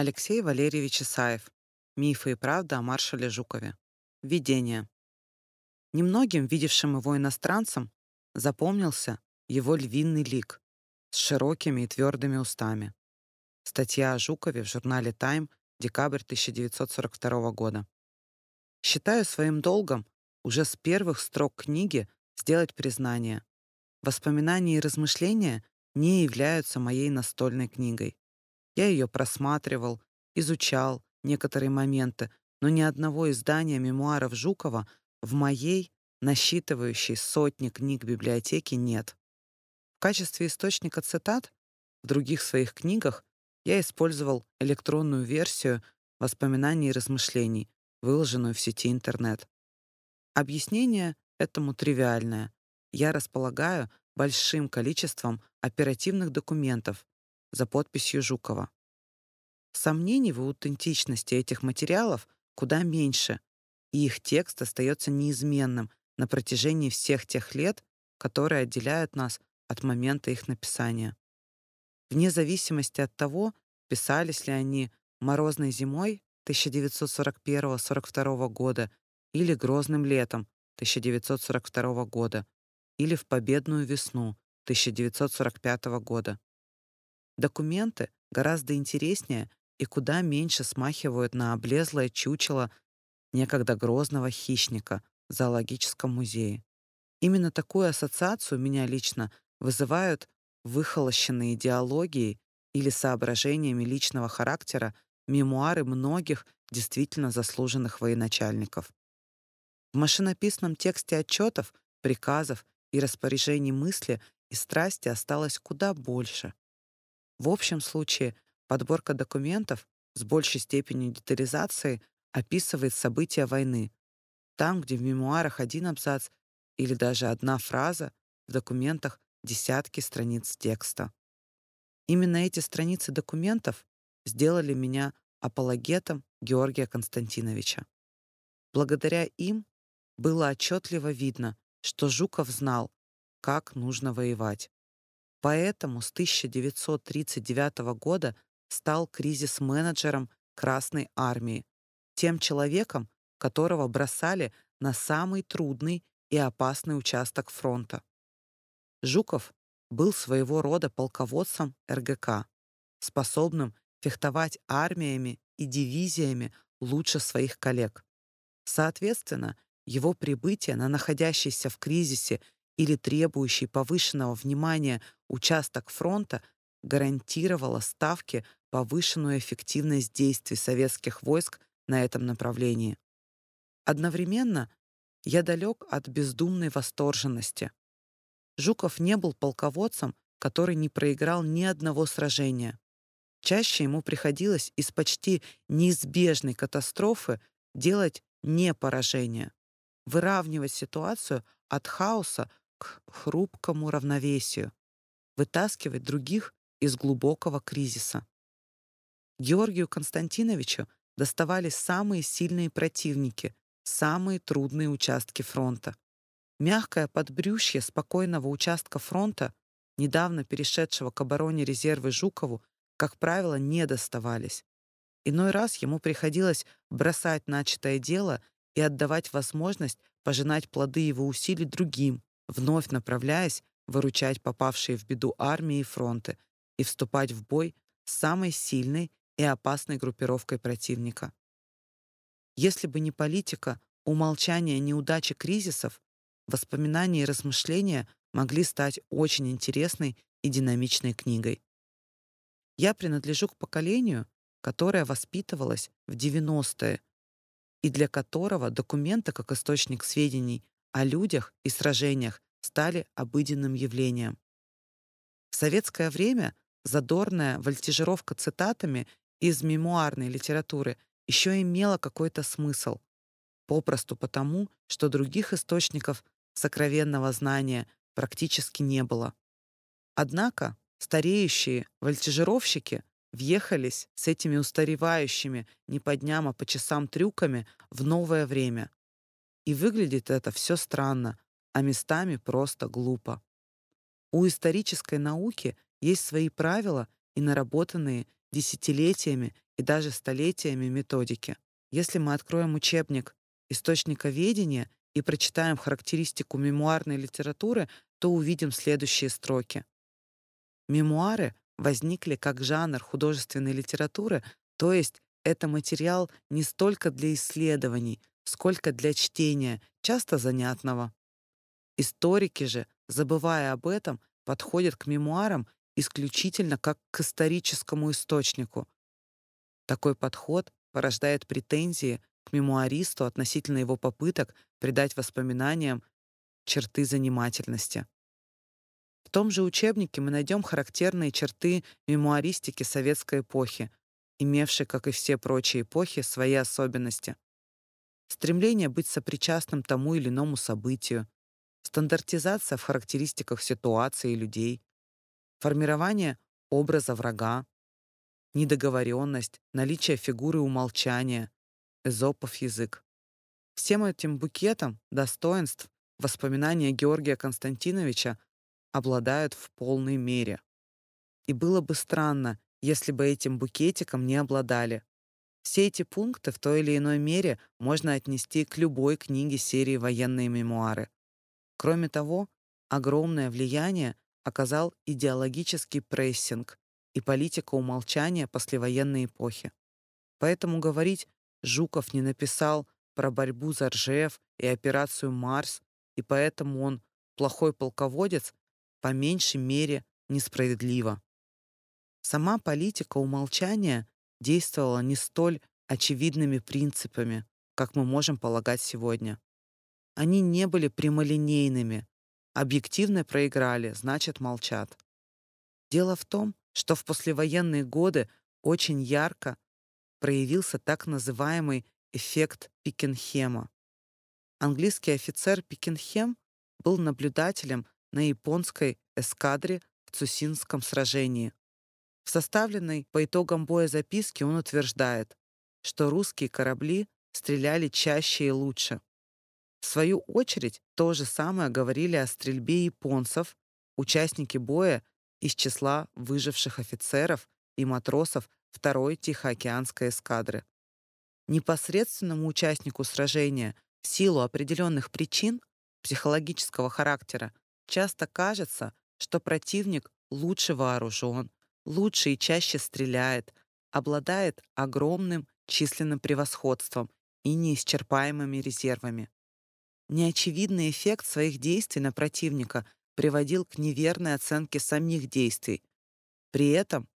Алексей Валерьевич Исаев. Мифы и правда о маршале Жукове. Введение. Немногим, видевшим его иностранцам, запомнился его львиный лик с широкими и твердыми устами. Статья о Жукове в журнале «Тайм», декабрь 1942 года. Считаю своим долгом уже с первых строк книги сделать признание. Воспоминания и размышления не являются моей настольной книгой. Я ее просматривал, изучал некоторые моменты, но ни одного издания мемуаров Жукова в моей, насчитывающей сотни книг библиотеке, нет. В качестве источника цитат в других своих книгах я использовал электронную версию воспоминаний и размышлений, выложенную в сети интернет. Объяснение этому тривиальное. Я располагаю большим количеством оперативных документов за подписью Жукова. Сомнений в аутентичности этих материалов куда меньше, и их текст остается неизменным на протяжении всех тех лет, которые отделяют нас от момента их написания. Вне зависимости от того, писались ли они морозной зимой 1941-42 года или грозным летом 1942 года или в победную весну 1945 года. Документы гораздо интереснее и куда меньше смахивают на облезлое чучело некогда грозного хищника в зоологическом музее. Именно такую ассоциацию меня лично вызывают выхолощенные идеологией или соображениями личного характера мемуары многих действительно заслуженных военачальников. В машинописном тексте отчетов, приказов и распоряжений мысли и страсти осталось куда больше. В общем случае подборка документов с большей степенью детализации описывает события войны, там, где в мемуарах один абзац или даже одна фраза, в документах десятки страниц текста. Именно эти страницы документов сделали меня апологетом Георгия Константиновича. Благодаря им было отчетливо видно, что Жуков знал, как нужно воевать. Поэтому с 1939 года стал кризис-менеджером Красной армии, тем человеком, которого бросали на самый трудный и опасный участок фронта. Жуков был своего рода полководцем РГК, способным фехтовать армиями и дивизиями лучше своих коллег. Соответственно, его прибытие на находящийся в кризисе или требующий повышенного внимания участок фронта гарантировало ставке повышенную эффективность действий советских войск на этом направлении. Одновременно я далек от бездумной восторженности. Жуков не был полководцем, который не проиграл ни одного сражения. Чаще ему приходилось из почти неизбежной катастрофы делать не поражение, выравнивать ситуацию от хаоса к хрупкому равновесию, вытаскивать других из глубокого кризиса. Георгию Константиновичу доставались самые сильные противники, самые трудные участки фронта. Мягкое подбрюшье спокойного участка фронта, недавно перешедшего к обороне резервы Жукову, как правило, не доставались. Иной раз ему приходилось бросать начатое дело и отдавать возможность пожинать плоды его усилий другим, вновь направляясь выручать попавшие в беду армии и фронты и вступать в бой с самой сильной и опасной группировкой противника. Если бы не политика умолчания неудачи кризисов, воспоминания и размышления могли стать очень интересной и динамичной книгой. Я принадлежу к поколению, которое воспитывалось в 90-е и для которого документы как источник сведений о людях и сражениях стали обыденным явлением. В советское время задорная вольтижировка цитатами из мемуарной литературы еще имела какой-то смысл, попросту потому, что других источников сокровенного знания практически не было. Однако Стареющие вольтежировщики въехались с этими устаревающими не по дням, а по часам трюками в новое время. И выглядит это все странно, а местами просто глупо. У исторической науки есть свои правила и наработанные десятилетиями и даже столетиями методики. Если мы откроем учебник источниковедения и прочитаем характеристику мемуарной литературы, то увидим следующие строки. Мемуары возникли как жанр художественной литературы, то есть это материал не столько для исследований, сколько для чтения, часто занятного. Историки же, забывая об этом, подходят к мемуарам исключительно как к историческому источнику. Такой подход порождает претензии к мемуаристу относительно его попыток придать воспоминаниям черты занимательности. В том же учебнике мы найдем характерные черты мемуаристики советской эпохи, имевшей, как и все прочие эпохи, свои особенности. Стремление быть сопричастным тому или иному событию, стандартизация в характеристиках ситуации и людей, формирование образа врага, недоговоренность, наличие фигуры умолчания, эзопов язык. Всем этим букетом достоинств воспоминания Георгия Константиновича обладают в полной мере. И было бы странно, если бы этим букетиком не обладали. Все эти пункты в той или иной мере можно отнести к любой книге серии «Военные мемуары». Кроме того, огромное влияние оказал идеологический прессинг и политика умолчания послевоенной эпохи. Поэтому говорить Жуков не написал про борьбу за Ржев и операцию «Марс», и поэтому он плохой полководец, по меньшей мере несправедливо. Сама политика умолчания действовала не столь очевидными принципами, как мы можем полагать сегодня. Они не были прямолинейными. Объективно проиграли, значит, молчат. Дело в том, что в послевоенные годы очень ярко проявился так называемый эффект Пикенхема. Английский офицер Пикенхем был наблюдателем на японской эскадре в Цусинском сражении. В составленной по итогам боя записке он утверждает, что русские корабли стреляли чаще и лучше. В свою очередь, то же самое говорили о стрельбе японцев, участники боя из числа выживших офицеров и матросов второй Тихоокеанской эскадры. Непосредственному участнику сражения в силу определенных причин психологического характера часто кажется, что противник лучше вооружен, лучше и чаще стреляет, обладает огромным численным превосходством и неисчерпаемыми резервами. Неочевидный эффект своих действий на противника приводил к неверной оценке самих действий. При этом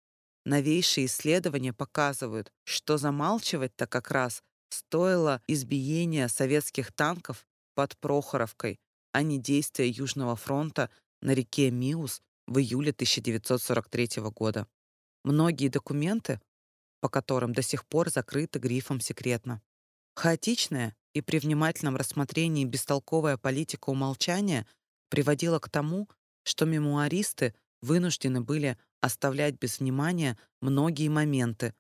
новейшие исследования показывают, что замалчивать-то как раз стоило избиения советских танков под Прохоровкой, а не действия Южного фронта на реке Миус в июле 1943 года. Многие документы, по которым до сих пор закрыты грифом «секретно». Хаотичная и при внимательном рассмотрении бестолковая политика умолчания приводила к тому, что мемуаристы вынуждены были оставлять без внимания многие моменты,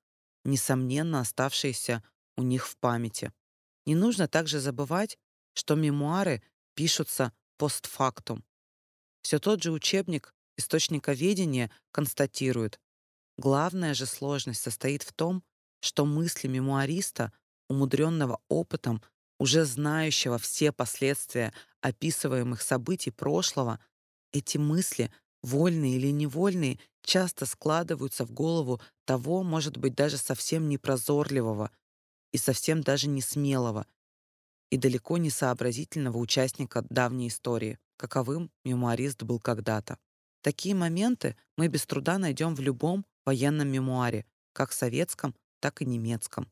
несомненно оставшиеся у них в памяти. Не нужно также забывать, что мемуары пишутся постфактум. Все тот же учебник источниковедения констатирует, главная же сложность состоит в том, что мысли мемуариста, умудренного опытом, уже знающего все последствия описываемых событий прошлого, эти мысли, вольные или невольные, часто складываются в голову того, может быть, даже совсем непрозорливого и совсем даже не смелого и далеко не сообразительного участника давней истории, каковым мемуарист был когда-то. Такие моменты мы без труда найдем в любом военном мемуаре, как советском, так и немецком.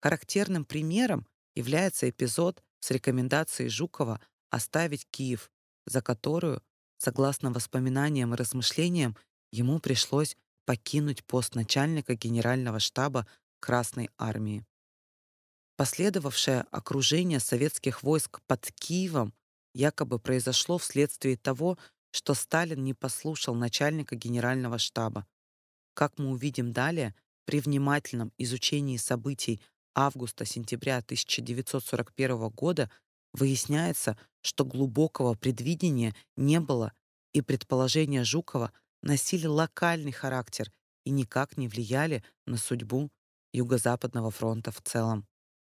Характерным примером является эпизод с рекомендацией Жукова оставить Киев, за которую, согласно воспоминаниям и размышлениям, ему пришлось покинуть пост начальника генерального штаба Красной армии. Последовавшее окружение советских войск под Киевом якобы произошло вследствие того, что Сталин не послушал начальника генерального штаба. Как мы увидим далее, при внимательном изучении событий августа-сентября 1941 года выясняется, что глубокого предвидения не было, и предположения Жукова носили локальный характер и никак не влияли на судьбу Юго-Западного фронта в целом.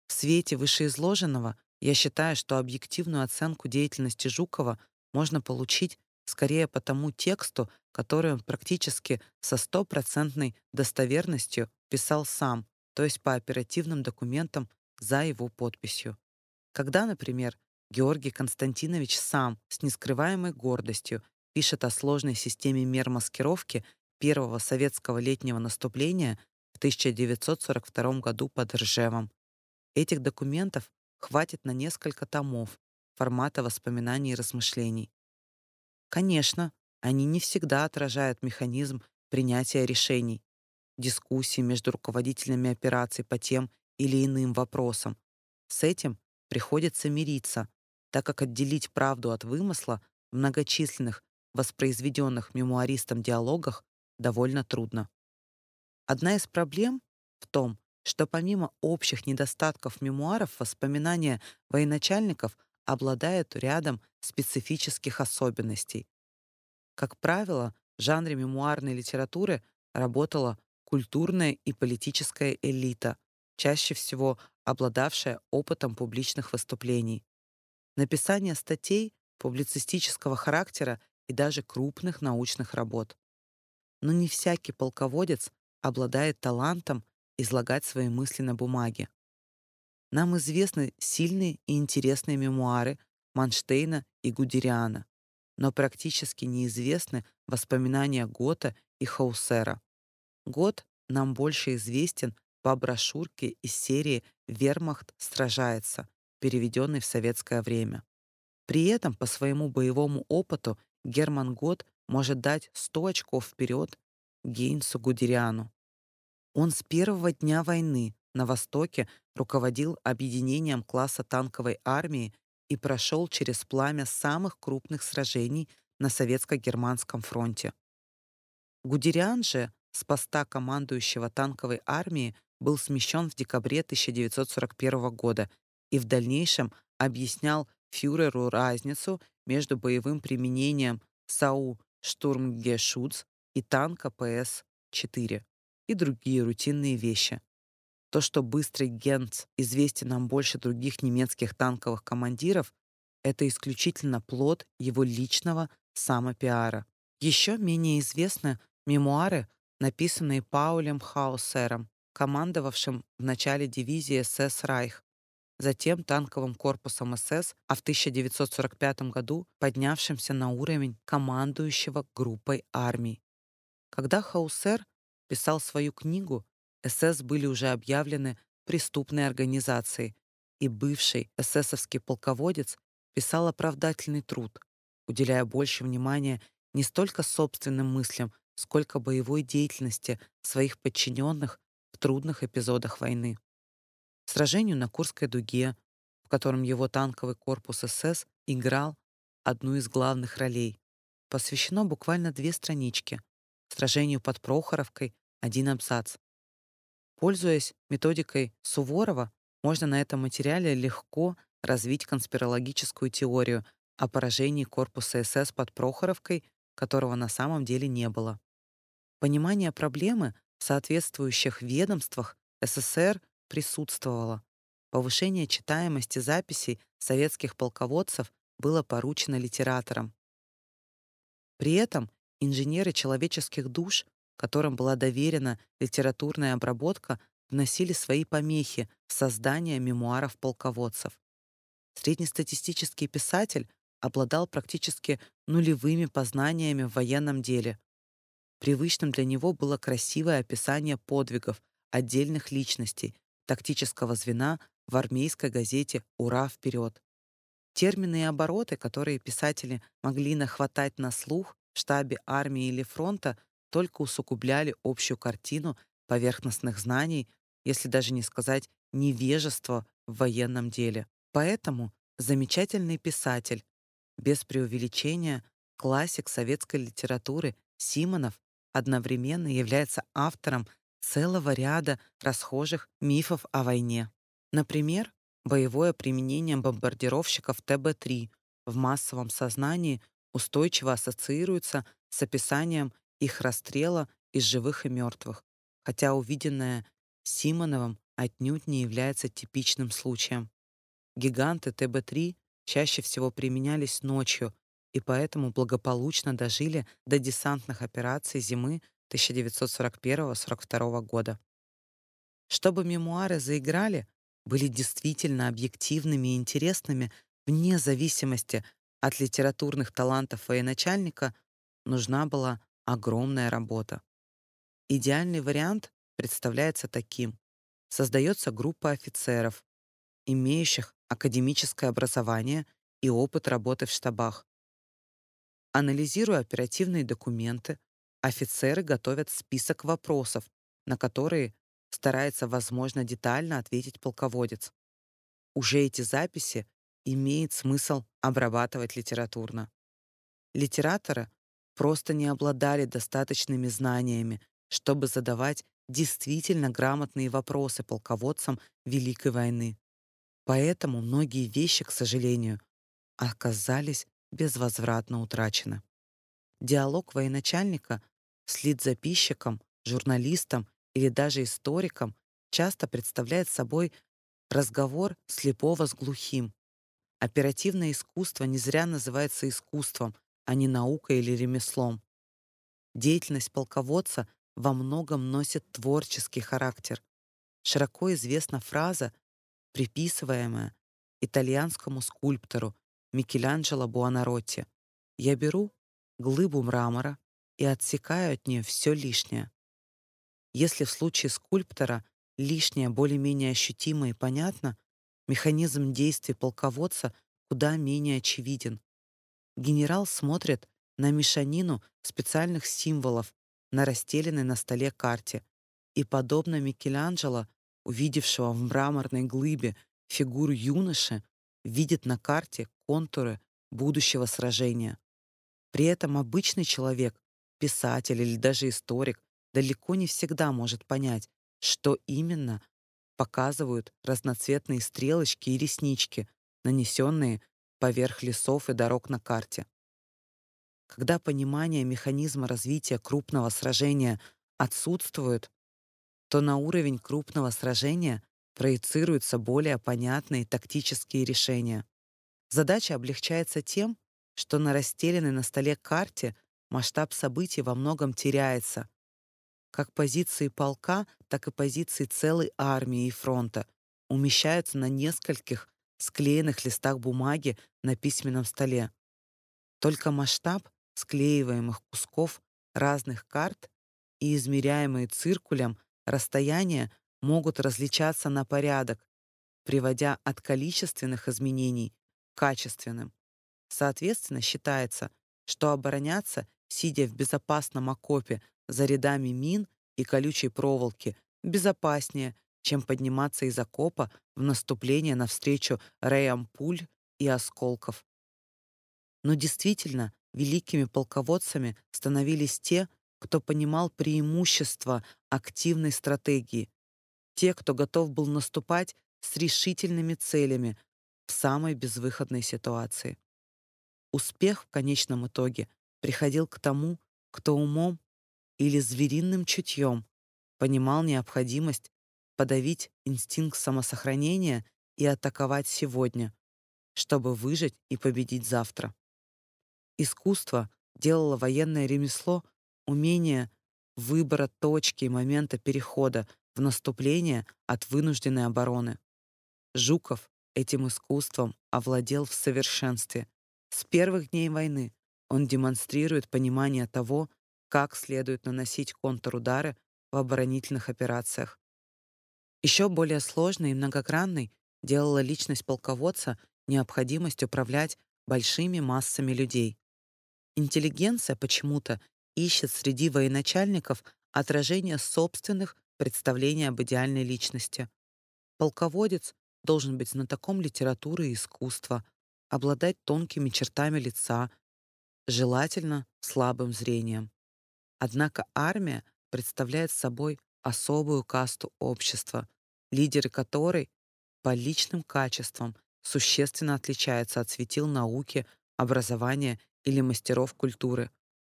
В свете вышеизложенного я считаю, что объективную оценку деятельности Жукова можно получить скорее по тому тексту, который он практически со стопроцентной достоверностью писал сам, то есть по оперативным документам за его подписью. Когда, например, Георгий Константинович сам с нескрываемой гордостью пишет о сложной системе мер маскировки первого советского летнего наступления в 1942 году под Ржевом. Этих документов хватит на несколько томов формата воспоминаний и размышлений. Конечно, они не всегда отражают механизм принятия решений, дискуссии между руководителями операций по тем или иным вопросам. С этим приходится мириться, так как отделить правду от вымысла в многочисленных воспроизведенных мемуаристом диалогах довольно трудно. Одна из проблем в том, что помимо общих недостатков мемуаров, воспоминания военачальников обладают рядом специфических особенностей. Как правило, в жанре мемуарной литературы работала культурная и политическая элита, чаще всего обладавшая опытом публичных выступлений. Написание статей публицистического характера и даже крупных научных работ. Но не всякий полководец обладает талантом излагать свои мысли на бумаге. Нам известны сильные и интересные мемуары Манштейна и Гудериана, но практически неизвестны воспоминания Гота и Хаусера. Гот нам больше известен по брошюрке из серии «Вермахт сражается», переведенной в советское время. При этом по своему боевому опыту Герман Гот может дать 100 очков вперед Гейнсу Гудериану. Он с первого дня войны на Востоке руководил объединением класса танковой армии и прошел через пламя самых крупных сражений на советско-германском фронте. Гудериан же с поста командующего танковой армии был смещен в декабре 1941 года и в дальнейшем объяснял фюреру разницу между боевым применением САУ «Штурмгешутц» и танка ПС-4 и другие рутинные вещи. То, что быстрый Генц известен нам больше других немецких танковых командиров, это исключительно плод его личного самопиара. Еще менее известны мемуары, написанные Паулем Хаусером, командовавшим в начале дивизии СС «Райх», затем танковым корпусом СС, а в 1945 году поднявшимся на уровень командующего группой армий. Когда Хаусер писал свою книгу, СС были уже объявлены преступной организацией, и бывший эсэсовский полководец писал оправдательный труд, уделяя больше внимания не столько собственным мыслям, сколько боевой деятельности своих подчиненных в трудных эпизодах войны. Сражению на Курской дуге, в котором его танковый корпус СС играл одну из главных ролей, посвящено буквально две странички. Сражению под Прохоровкой — один абзац. Пользуясь методикой Суворова, можно на этом материале легко развить конспирологическую теорию о поражении корпуса СС под Прохоровкой, которого на самом деле не было. Понимание проблемы в соответствующих ведомствах СССР присутствовало. Повышение читаемости записей советских полководцев было поручено литераторам. При этом инженеры человеческих душ которым была доверена литературная обработка, вносили свои помехи в создание мемуаров полководцев. Среднестатистический писатель обладал практически нулевыми познаниями в военном деле. Привычным для него было красивое описание подвигов отдельных личностей, тактического звена в армейской газете «Ура! Вперед!». Термины и обороты, которые писатели могли нахватать на слух в штабе армии или фронта, только усугубляли общую картину поверхностных знаний, если даже не сказать невежества в военном деле. Поэтому замечательный писатель, без преувеличения, классик советской литературы Симонов одновременно является автором целого ряда расхожих мифов о войне. Например, боевое применение бомбардировщиков ТБ-3 в массовом сознании устойчиво ассоциируется с описанием их расстрела из живых и мертвых, хотя увиденное Симоновым отнюдь не является типичным случаем. Гиганты ТБ-3 чаще всего применялись ночью и поэтому благополучно дожили до десантных операций зимы 1941-42 года. Чтобы мемуары заиграли, были действительно объективными и интересными вне зависимости от литературных талантов военачальника, нужна была огромная работа. Идеальный вариант представляется таким. Создается группа офицеров, имеющих академическое образование и опыт работы в штабах. Анализируя оперативные документы, офицеры готовят список вопросов, на которые старается, возможно, детально ответить полководец. Уже эти записи имеет смысл обрабатывать литературно. Литераторы просто не обладали достаточными знаниями, чтобы задавать действительно грамотные вопросы полководцам Великой войны. Поэтому многие вещи, к сожалению, оказались безвозвратно утрачены. Диалог военачальника с лидзаписчиком, журналистом или даже историком часто представляет собой разговор слепого с глухим. Оперативное искусство не зря называется искусством, а не наукой или ремеслом. Деятельность полководца во многом носит творческий характер. Широко известна фраза, приписываемая итальянскому скульптору Микеланджело Буонаротти. «Я беру глыбу мрамора и отсекаю от нее все лишнее. Если в случае скульптора лишнее более-менее ощутимо и понятно, механизм действий полководца куда менее очевиден. Генерал смотрит на мешанину специальных символов на расстеленной на столе карте и, подобно Микеланджело, увидевшего в мраморной глыбе фигуру юноши, видит на карте контуры будущего сражения. При этом обычный человек, писатель или даже историк, далеко не всегда может понять, что именно показывают разноцветные стрелочки и реснички, нанесенные поверх лесов и дорог на карте. Когда понимание механизма развития крупного сражения отсутствует, то на уровень крупного сражения проецируются более понятные тактические решения. Задача облегчается тем, что на расстеленной на столе карте масштаб событий во многом теряется, как позиции полка, так и позиции целой армии и фронта умещаются на нескольких склеенных листах бумаги на письменном столе. Только масштаб склеиваемых кусков разных карт и измеряемые циркулем расстояния могут различаться на порядок, приводя от количественных изменений к качественным. Соответственно, считается, что обороняться, сидя в безопасном окопе за рядами мин и колючей проволоки безопаснее, чем подниматься из окопа в наступление навстречу реям пуль и осколков. Но действительно, великими полководцами становились те, кто понимал преимущества активной стратегии, те, кто готов был наступать с решительными целями в самой безвыходной ситуации. Успех в конечном итоге приходил к тому, кто умом или звериным чутьем понимал необходимость подавить инстинкт самосохранения и атаковать сегодня, чтобы выжить и победить завтра. Искусство делало военное ремесло умение выбора точки и момента перехода в наступление от вынужденной обороны. Жуков этим искусством овладел в совершенстве. С первых дней войны он демонстрирует понимание того, как следует наносить контрудары в оборонительных операциях. Еще более сложной и многогранной делала личность полководца необходимость управлять большими массами людей. Интеллигенция почему-то ищет среди военачальников отражение собственных представлений об идеальной личности. Полководец должен быть знатоком литературы и искусства, обладать тонкими чертами лица, желательно слабым зрением. Однако армия представляет собой особую касту общества, лидеры которой по личным качествам существенно отличаются от светил науки, образования или мастеров культуры.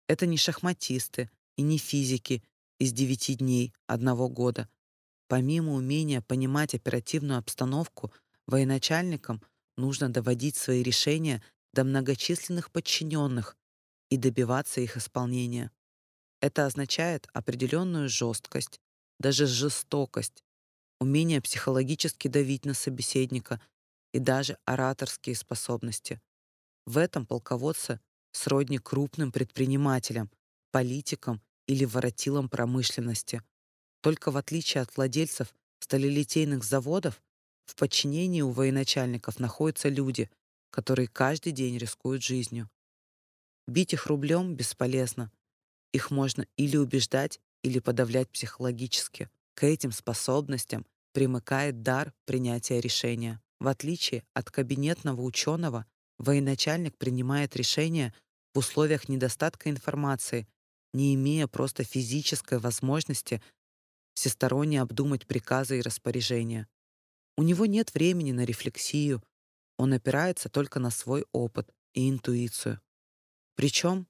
Это не шахматисты и не физики из 9 дней одного года. Помимо умения понимать оперативную обстановку, военачальникам нужно доводить свои решения до многочисленных подчиненных и добиваться их исполнения. Это означает определенную жесткость, даже жестокость, умение психологически давить на собеседника и даже ораторские способности. В этом полководцы сродни крупным предпринимателям, политикам или воротилам промышленности. Только в отличие от владельцев сталелитейных заводов, в подчинении у военачальников находятся люди, которые каждый день рискуют жизнью. Бить их рублем бесполезно. Их можно или убеждать, или подавлять психологически. К этим способностям примыкает дар принятия решения. В отличие от кабинетного ученого, военачальник принимает решения в условиях недостатка информации, не имея просто физической возможности всесторонне обдумать приказы и распоряжения. У него нет времени на рефлексию, он опирается только на свой опыт и интуицию. Причем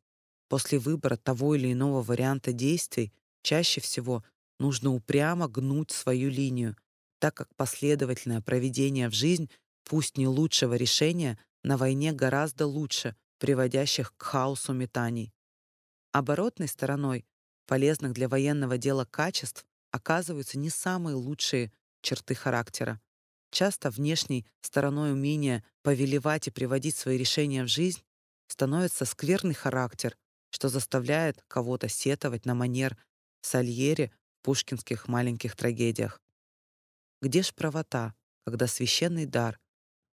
после выбора того или иного варианта действий чаще всего нужно упрямо гнуть свою линию, так как последовательное проведение в жизнь, пусть не лучшего решения, на войне гораздо лучше, приводящих к хаосу метаний. Оборотной стороной полезных для военного дела качеств оказываются не самые лучшие черты характера. Часто внешней стороной умения повелевать и приводить свои решения в жизнь становится скверный характер, что заставляет кого-то сетовать на манер Сальери пушкинских маленьких трагедиях. Где ж правота, когда священный дар,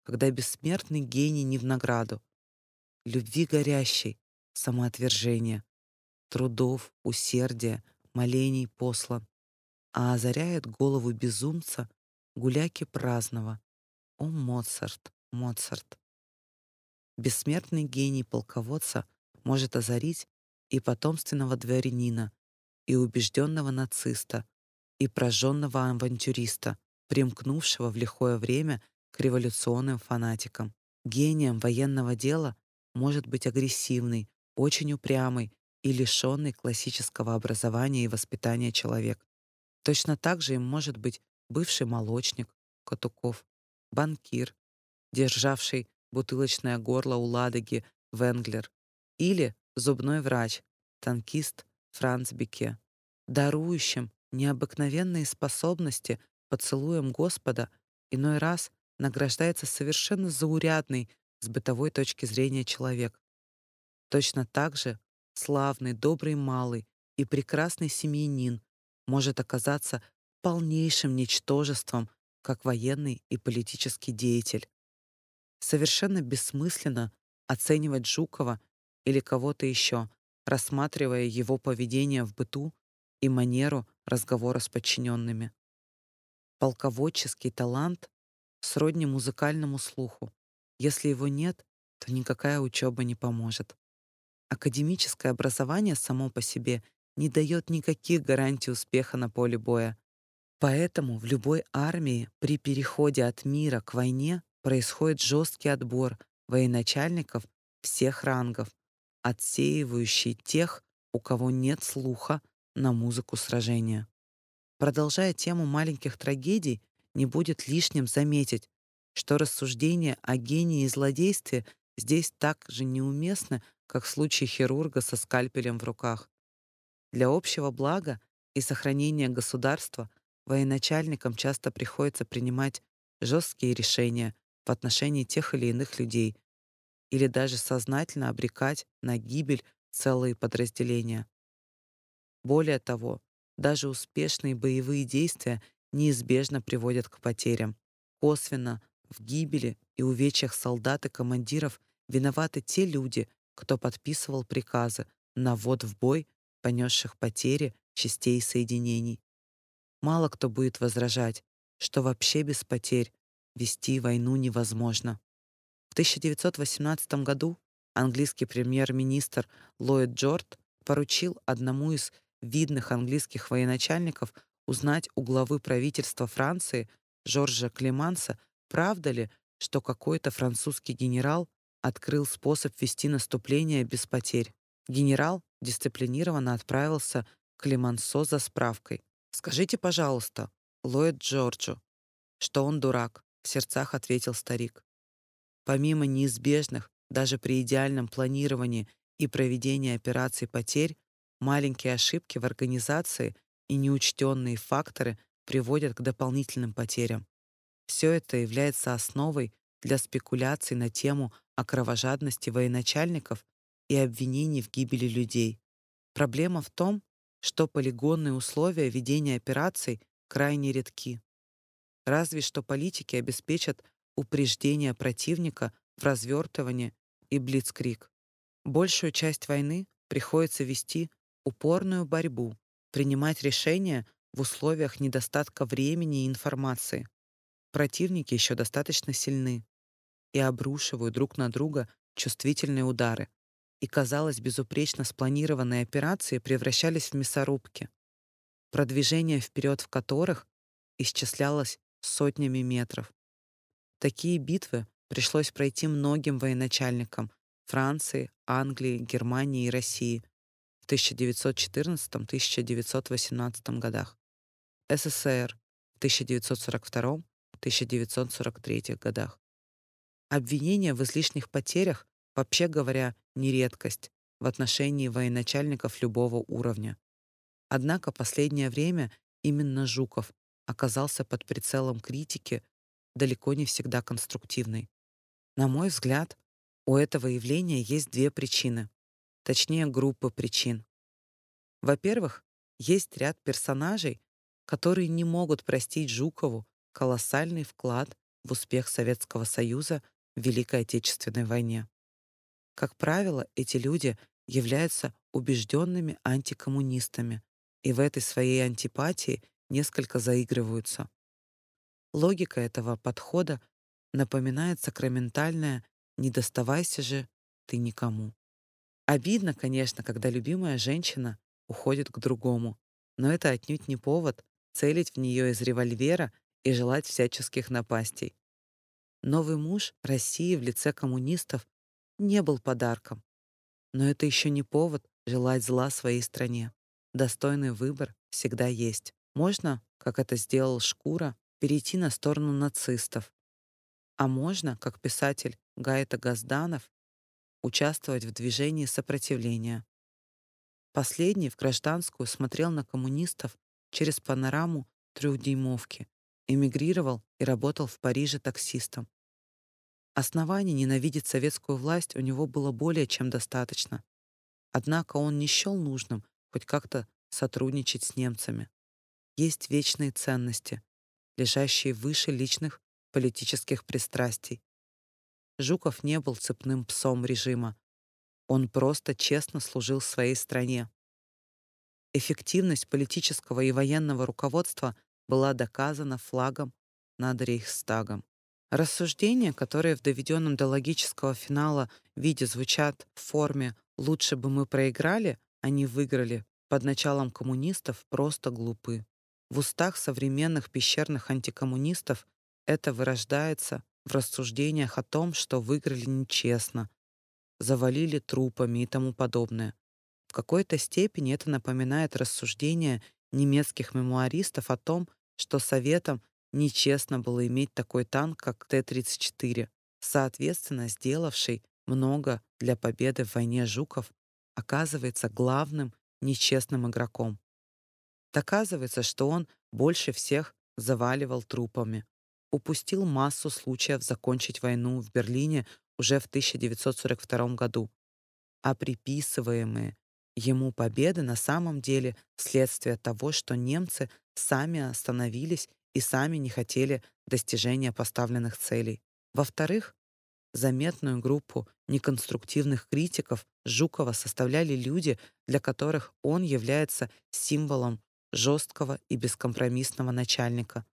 когда бессмертный гений не в награду? Любви горящей, самоотвержение, трудов, усердия, молений послан, а озаряет голову безумца гуляки праздного. О, Моцарт, Моцарт! Бессмертный гений полководца может озарить и потомственного дворянина, и убежденного нациста, и прожженного авантюриста, примкнувшего в лихое время к революционным фанатикам. Гением военного дела может быть агрессивный, очень упрямый и лишенный классического образования и воспитания человек. Точно так же им может быть бывший молочник Катуков, банкир, державший бутылочное горло у Ладоги Венглер, или зубной врач, танкист Франц Бике, дарующим необыкновенные способности поцелуем Господа, иной раз награждается совершенно заурядный с бытовой точки зрения человек. Точно так же славный, добрый малый и прекрасный семьянин может оказаться полнейшим ничтожеством, как военный и политический деятель. Совершенно бессмысленно оценивать Жукова или кого-то еще, рассматривая его поведение в быту и манеру разговора с подчиненными. Полководческий талант сродни музыкальному слуху. Если его нет, то никакая учеба не поможет. Академическое образование само по себе не дает никаких гарантий успеха на поле боя. Поэтому в любой армии при переходе от мира к войне происходит жесткий отбор военачальников всех рангов, отсеивающий тех, у кого нет слуха на музыку сражения. Продолжая тему маленьких трагедий, не будет лишним заметить, что рассуждения о гении и злодействе здесь так же неуместны, как в случае хирурга со скальпелем в руках. Для общего блага и сохранения государства военачальникам часто приходится принимать жесткие решения в отношении тех или иных людей или даже сознательно обрекать на гибель целые подразделения. Более того, даже успешные боевые действия неизбежно приводят к потерям. Косвенно в гибели и увечьях солдат и командиров виноваты те люди, кто подписывал приказы на ввод в бой понесших потери частей соединений. Мало кто будет возражать, что вообще без потерь вести войну невозможно. В 1918 году английский премьер-министр Ллойд Джорд поручил одному из видных английских военачальников узнать у главы правительства Франции Жоржа Клеманса, правда ли, что какой-то французский генерал открыл способ вести наступление без потерь. Генерал дисциплинированно отправился Климансо за справкой. «Скажите, пожалуйста, Ллойд Джорджу, что он дурак», — в сердцах ответил старик. Помимо неизбежных, даже при идеальном планировании и проведении операций потерь, маленькие ошибки в организации и неучтенные факторы приводят к дополнительным потерям. Все это является основой для спекуляций на тему о кровожадности военачальников и обвинений в гибели людей. Проблема в том, что полигонные условия ведения операций крайне редки. Разве что политики обеспечат упреждение противника в развертывании и блицкриг. Большую часть войны приходится вести упорную борьбу, принимать решения в условиях недостатка времени и информации. Противники еще достаточно сильны и обрушивают друг на друга чувствительные удары, и, казалось, безупречно спланированные операции превращались в мясорубки, продвижение вперед в которых исчислялось сотнями метров. Такие битвы пришлось пройти многим военачальникам Франции, Англии, Германии и России в 1914-1918 годах, СССР в 1942-1943 годах. Обвинения в излишних потерях, вообще говоря, не редкость в отношении военачальников любого уровня. Однако последнее время именно Жуков оказался под прицелом критики, далеко не всегда конструктивной. На мой взгляд, у этого явления есть две причины, точнее группа причин. Во-первых, есть ряд персонажей, которые не могут простить Жукову колоссальный вклад в успех Советского Союза в Великой Отечественной войне. Как правило, эти люди являются убежденными антикоммунистами и в этой своей антипатии несколько заигрываются. Логика этого подхода напоминает сакраментальное «не доставайся же ты никому». Обидно, конечно, когда любимая женщина уходит к другому, но это отнюдь не повод целить в нее из револьвера и желать всяческих напастей. Новый муж России в лице коммунистов не был подарком. Но это еще не повод желать зла своей стране. Достойный выбор всегда есть. Можно, как это сделал Шкура, перейти на сторону нацистов. А можно, как писатель Гаэта Газданов, участвовать в движении сопротивления. Последний в гражданскую смотрел на коммунистов через панораму трехдюймовки, эмигрировал и работал в Париже таксистом. Оснований ненавидеть советскую власть у него было более чем достаточно. Однако он не счел нужным хоть как-то сотрудничать с немцами. Есть вечные ценности, лежащие выше личных политических пристрастий. Жуков не был цепным псом режима. Он просто честно служил своей стране. Эффективность политического и военного руководства была доказана флагом над Рейхстагом. Рассуждения, которые в доведенном до логического финала виде звучат в форме «лучше бы мы проиграли, а не выиграли» под началом коммунистов, просто глупы. В устах современных пещерных антикоммунистов это вырождается в рассуждениях о том, что выиграли нечестно, завалили трупами и тому подобное. В какой-то степени это напоминает рассуждения немецких мемуаристов о том, что Советам Нечестно было иметь такой танк, как Т-34, соответственно, сделавший много для победы в войне Жуков, оказывается главным нечестным игроком. Доказывается, что он больше всех заваливал трупами, упустил массу случаев закончить войну в Берлине уже в 1942 году, а приписываемые ему победы на самом деле следствие того, что немцы сами остановились и сами не хотели достижения поставленных целей. Во-вторых, заметную группу неконструктивных критиков Жукова составляли люди, для которых он является символом жесткого и бескомпромиссного начальника.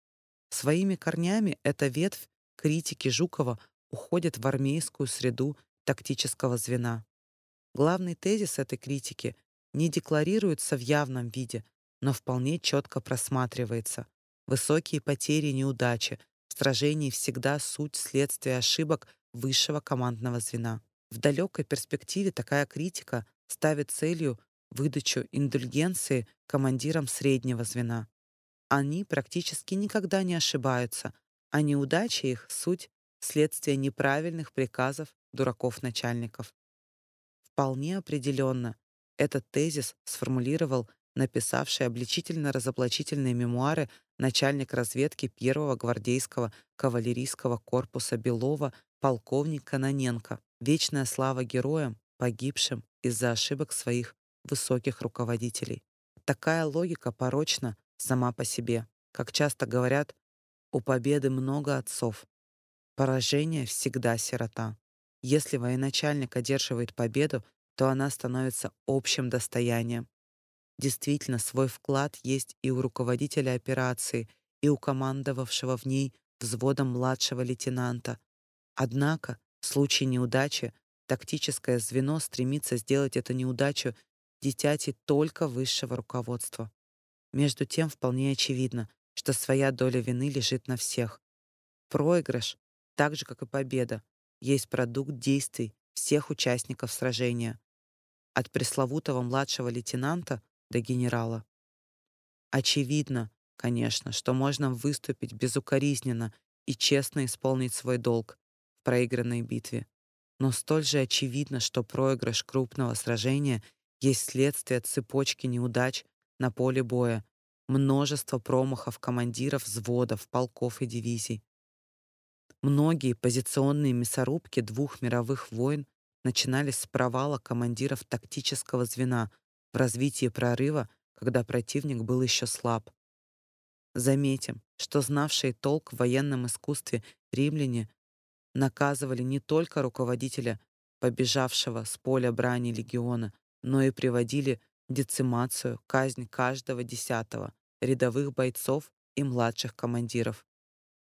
Своими корнями эта ветвь критики Жукова уходит в армейскую среду тактического звена. Главный тезис этой критики не декларируется в явном виде, но вполне четко просматривается. Высокие потери и неудачи в сражении всегда суть следствия ошибок высшего командного звена. В далекой перспективе такая критика ставит целью выдачу индульгенции командирам среднего звена. Они практически никогда не ошибаются, а неудачи их — суть следствие неправильных приказов дураков-начальников. Вполне определенно этот тезис сформулировал написавший обличительно-разоблачительные мемуары начальник разведки первого гвардейского кавалерийского корпуса Белова полковник Каноненко. Вечная слава героям, погибшим из-за ошибок своих высоких руководителей. Такая логика порочна сама по себе. Как часто говорят, у победы много отцов. Поражение всегда сирота. Если военачальник одерживает победу, то она становится общим достоянием. Действительно, свой вклад есть и у руководителя операции, и у командовавшего в ней взводом младшего лейтенанта. Однако, в случае неудачи, тактическое звено стремится сделать эту неудачу дитяти только высшего руководства. Между тем вполне очевидно, что своя доля вины лежит на всех. Проигрыш, так же как и победа, есть продукт действий всех участников сражения. От пресловутого младшего лейтенанта до генерала. Очевидно, конечно, что можно выступить безукоризненно и честно исполнить свой долг в проигранной битве. Но столь же очевидно, что проигрыш крупного сражения есть следствие цепочки неудач на поле боя, множество промахов командиров взводов, полков и дивизий. Многие позиционные мясорубки двух мировых войн начинались с провала командиров тактического звена в развитии прорыва, когда противник был еще слаб. Заметим, что знавшие толк в военном искусстве римляне наказывали не только руководителя побежавшего с поля брани легиона, но и приводили децимацию, казнь каждого десятого, рядовых бойцов и младших командиров.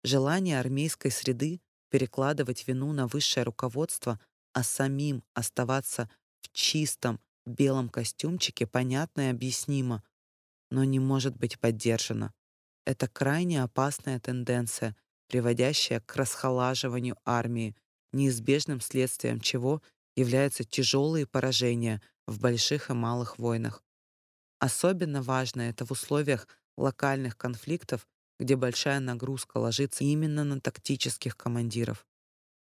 Желание армейской среды перекладывать вину на высшее руководство, а самим оставаться в чистом белом костюмчике понятно и объяснимо, но не может быть поддержано. Это крайне опасная тенденция, приводящая к расхолаживанию армии, неизбежным следствием чего являются тяжелые поражения в больших и малых войнах. Особенно важно это в условиях локальных конфликтов, где большая нагрузка ложится именно на тактических командиров.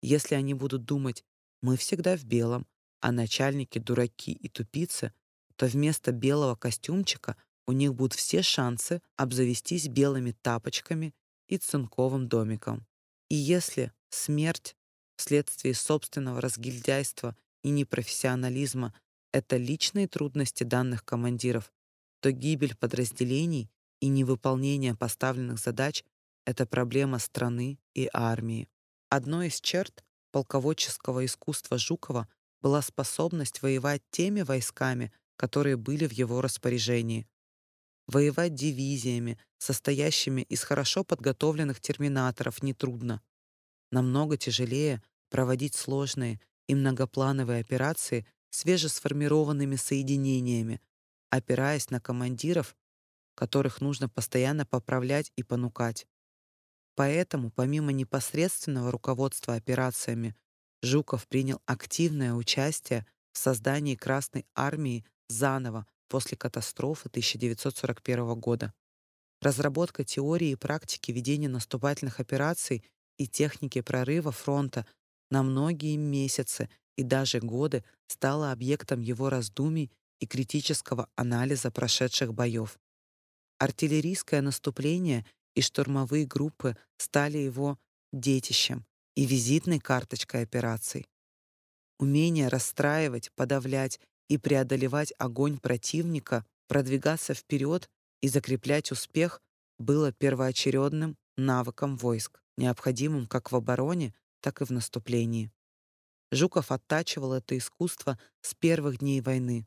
Если они будут думать «мы всегда в белом», а начальники дураки и тупицы, то вместо белого костюмчика у них будут все шансы обзавестись белыми тапочками и цинковым домиком. И если смерть вследствие собственного разгильдяйства и непрофессионализма — это личные трудности данных командиров, то гибель подразделений и невыполнение поставленных задач — это проблема страны и армии. Одной из черт полководческого искусства Жукова была способность воевать теми войсками, которые были в его распоряжении. Воевать дивизиями, состоящими из хорошо подготовленных терминаторов, нетрудно. Намного тяжелее проводить сложные и многоплановые операции свежесформированными соединениями, опираясь на командиров, которых нужно постоянно поправлять и понукать. Поэтому, помимо непосредственного руководства операциями, Жуков принял активное участие в создании Красной армии заново после катастрофы 1941 года. Разработка теории и практики ведения наступательных операций и техники прорыва фронта на многие месяцы и даже годы стала объектом его раздумий и критического анализа прошедших боев. Артиллерийское наступление и штурмовые группы стали его детищем и визитной карточкой операций. Умение расстраивать, подавлять и преодолевать огонь противника, продвигаться вперед и закреплять успех было первоочередным навыком войск, необходимым как в обороне, так и в наступлении. Жуков оттачивал это искусство с первых дней войны.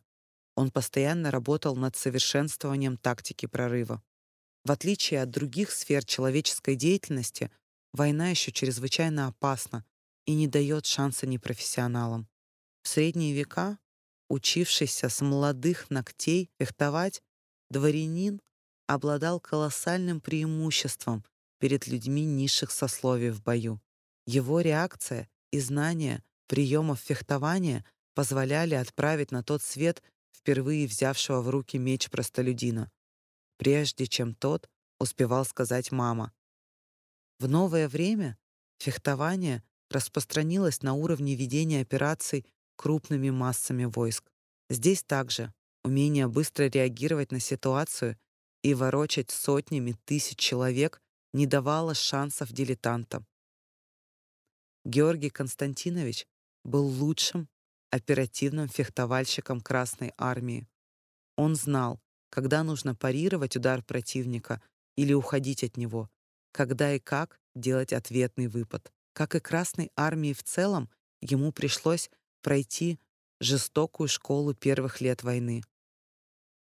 Он постоянно работал над совершенствованием тактики прорыва. В отличие от других сфер человеческой деятельности, война еще чрезвычайно опасна и не дает шанса непрофессионалам. В средние века, учившийся с молодых ногтей фехтовать, дворянин обладал колоссальным преимуществом перед людьми низших сословий в бою. Его реакция и знания приемов фехтования позволяли отправить на тот свет впервые взявшего в руки меч простолюдина, прежде чем тот успевал сказать «мама». В новое время фехтование распространилось на уровне ведения операций крупными массами войск. Здесь также умение быстро реагировать на ситуацию и ворочать сотнями тысяч человек не давало шансов дилетантам. Георгий Константинович был лучшим оперативным фехтовальщиком Красной армии. Он знал, когда нужно парировать удар противника или уходить от него, когда и как делать ответный выпад. Как и Красной армии в целом, ему пришлось пройти жестокую школу первых лет войны.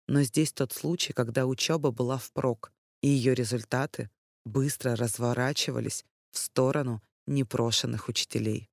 Но здесь тот случай, когда учеба была впрок, и ее результаты быстро разворачивались в сторону непрошенных учителей.